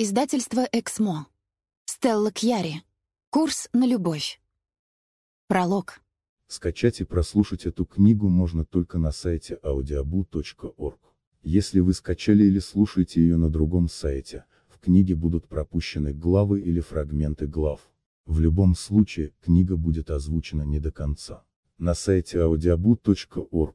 Издательство «Эксмо». Стелла Кьяри. Курс на любовь. Пролог. Скачать и прослушать эту книгу можно только на сайте audiobu.org. Если вы скачали или слушаете ее на другом сайте, в книге будут пропущены главы или фрагменты глав. В любом случае, книга будет озвучена не до конца. На сайте audiobu.org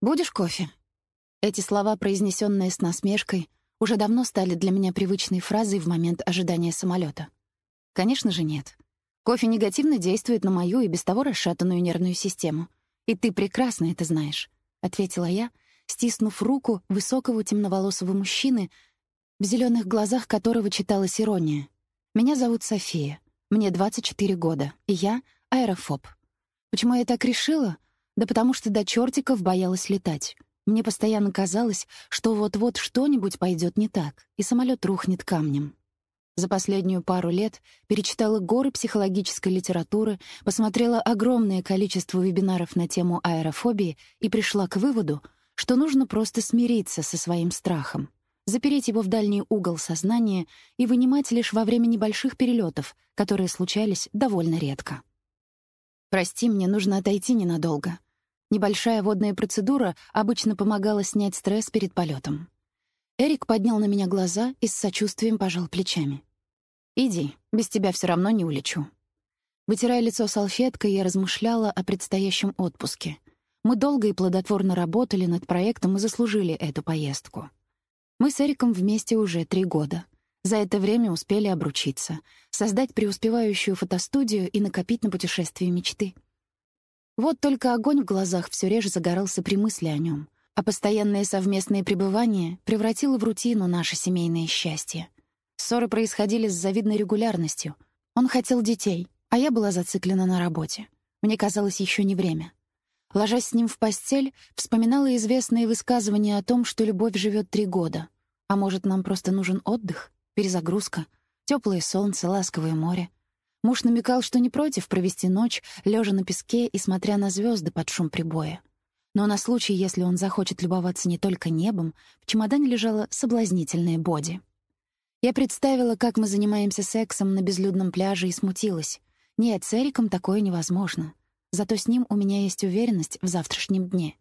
«Будешь кофе?» Эти слова, произнесенные с насмешкой, уже давно стали для меня привычной фразой в момент ожидания самолета. Конечно же, нет. Кофе негативно действует на мою и без того расшатанную нервную систему. И ты прекрасно это знаешь, — ответила я, стиснув руку высокого темноволосого мужчины, в зеленых глазах которого читалась ирония. «Меня зовут София. Мне 24 года, и я — аэрофоб. Почему я так решила? Да потому что до чертиков боялась летать. Мне постоянно казалось, что вот-вот что-нибудь пойдет не так, и самолет рухнет камнем. За последнюю пару лет перечитала горы психологической литературы, посмотрела огромное количество вебинаров на тему аэрофобии и пришла к выводу, что нужно просто смириться со своим страхом, запереть его в дальний угол сознания и вынимать лишь во время небольших перелетов, которые случались довольно редко. «Прости, мне нужно отойти ненадолго», Небольшая водная процедура обычно помогала снять стресс перед полетом. Эрик поднял на меня глаза и с сочувствием пожал плечами. «Иди, без тебя все равно не улечу». Вытирая лицо салфеткой, я размышляла о предстоящем отпуске. Мы долго и плодотворно работали над проектом и заслужили эту поездку. Мы с Эриком вместе уже три года. За это время успели обручиться, создать преуспевающую фотостудию и накопить на путешествие мечты — вот только огонь в глазах все реже загорался при мысли о нем, а постоянное совместное пребывание превратило в рутину наше семейное счастье. Ссоры происходили с завидной регулярностью. Он хотел детей, а я была зациклена на работе. Мне казалось, еще не время. Ложась с ним в постель, вспоминала известные высказывания о том, что любовь живет три года. А может, нам просто нужен отдых, перезагрузка, теплое солнце, ласковое море. Муж намекал, что не против провести ночь, лежа на песке и смотря на звезды под шум прибоя. Но на случай, если он захочет любоваться не только небом, в чемодане лежала соблазнительная боди. Я представила, как мы занимаемся сексом на безлюдном пляже и смутилась. Нет, с Эриком такое невозможно. Зато с ним у меня есть уверенность в завтрашнем дне.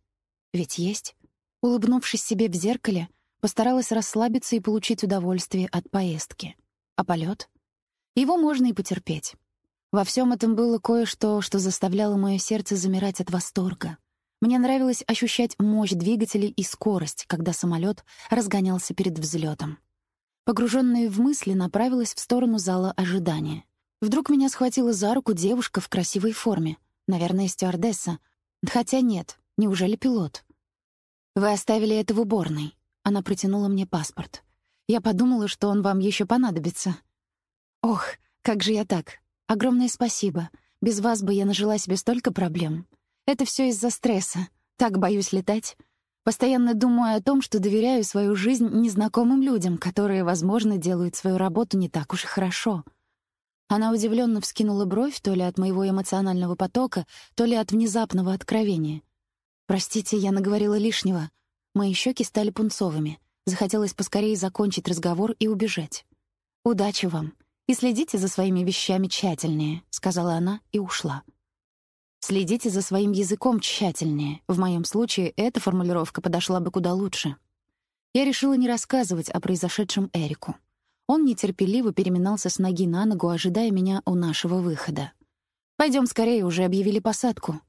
Ведь есть. Улыбнувшись себе в зеркале, постаралась расслабиться и получить удовольствие от поездки. А полет? Его можно и потерпеть. Во всем этом было кое-что, что заставляло мое сердце замирать от восторга. Мне нравилось ощущать мощь двигателей и скорость, когда самолет разгонялся перед взлетом. Погруженная в мысли, направилась в сторону зала ожидания. Вдруг меня схватила за руку девушка в красивой форме. Наверное, стюардесса. Хотя нет, неужели пилот? «Вы оставили это в уборной». Она протянула мне паспорт. Я подумала, что он вам еще понадобится. Ох, как же я так? Огромное спасибо. Без вас бы я нажила себе столько проблем. Это все из-за стресса. Так боюсь летать. Постоянно думаю о том, что доверяю свою жизнь незнакомым людям, которые, возможно, делают свою работу не так уж и хорошо. Она удивленно вскинула бровь то ли от моего эмоционального потока, то ли от внезапного откровения. «Простите, я наговорила лишнего». Мои щеки стали пунцовыми. Захотелось поскорее закончить разговор и убежать. «Удачи вам. «И следите за своими вещами тщательнее», — сказала она и ушла. «Следите за своим языком тщательнее. В моем случае эта формулировка подошла бы куда лучше». Я решила не рассказывать о произошедшем Эрику. Он нетерпеливо переминался с ноги на ногу, ожидая меня у нашего выхода. Пойдем скорее, уже объявили посадку».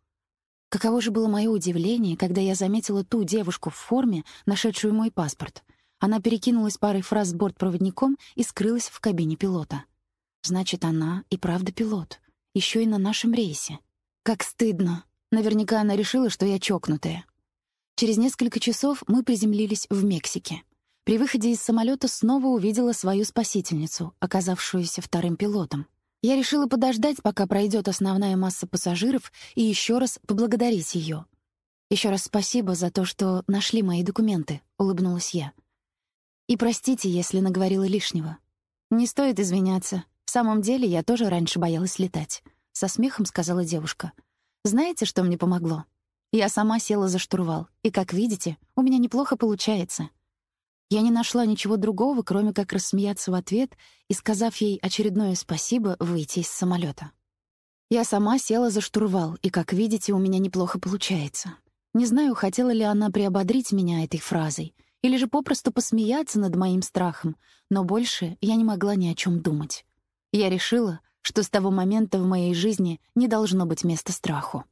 Каково же было мое удивление, когда я заметила ту девушку в форме, нашедшую мой паспорт — она перекинулась парой фраз с бортпроводником и скрылась в кабине пилота. Значит, она и правда пилот. Еще и на нашем рейсе. Как стыдно. Наверняка она решила, что я чокнутая. Через несколько часов мы приземлились в Мексике. При выходе из самолета снова увидела свою спасительницу, оказавшуюся вторым пилотом. Я решила подождать, пока пройдет основная масса пассажиров, и еще раз поблагодарить ее. Еще раз спасибо за то, что нашли мои документы, улыбнулась я. И простите, если наговорила лишнего. Не стоит извиняться. В самом деле, я тоже раньше боялась летать, со смехом сказала девушка. Знаете, что мне помогло? Я сама села за штурвал, и, как видите, у меня неплохо получается. Я не нашла ничего другого, кроме как рассмеяться в ответ и, сказав ей очередное спасибо, выйти из самолета. Я сама села за штурвал, и, как видите, у меня неплохо получается. Не знаю, хотела ли она приободрить меня этой фразой, или же попросту посмеяться над моим страхом, но больше я не могла ни о чем думать. Я решила, что с того момента в моей жизни не должно быть места страху.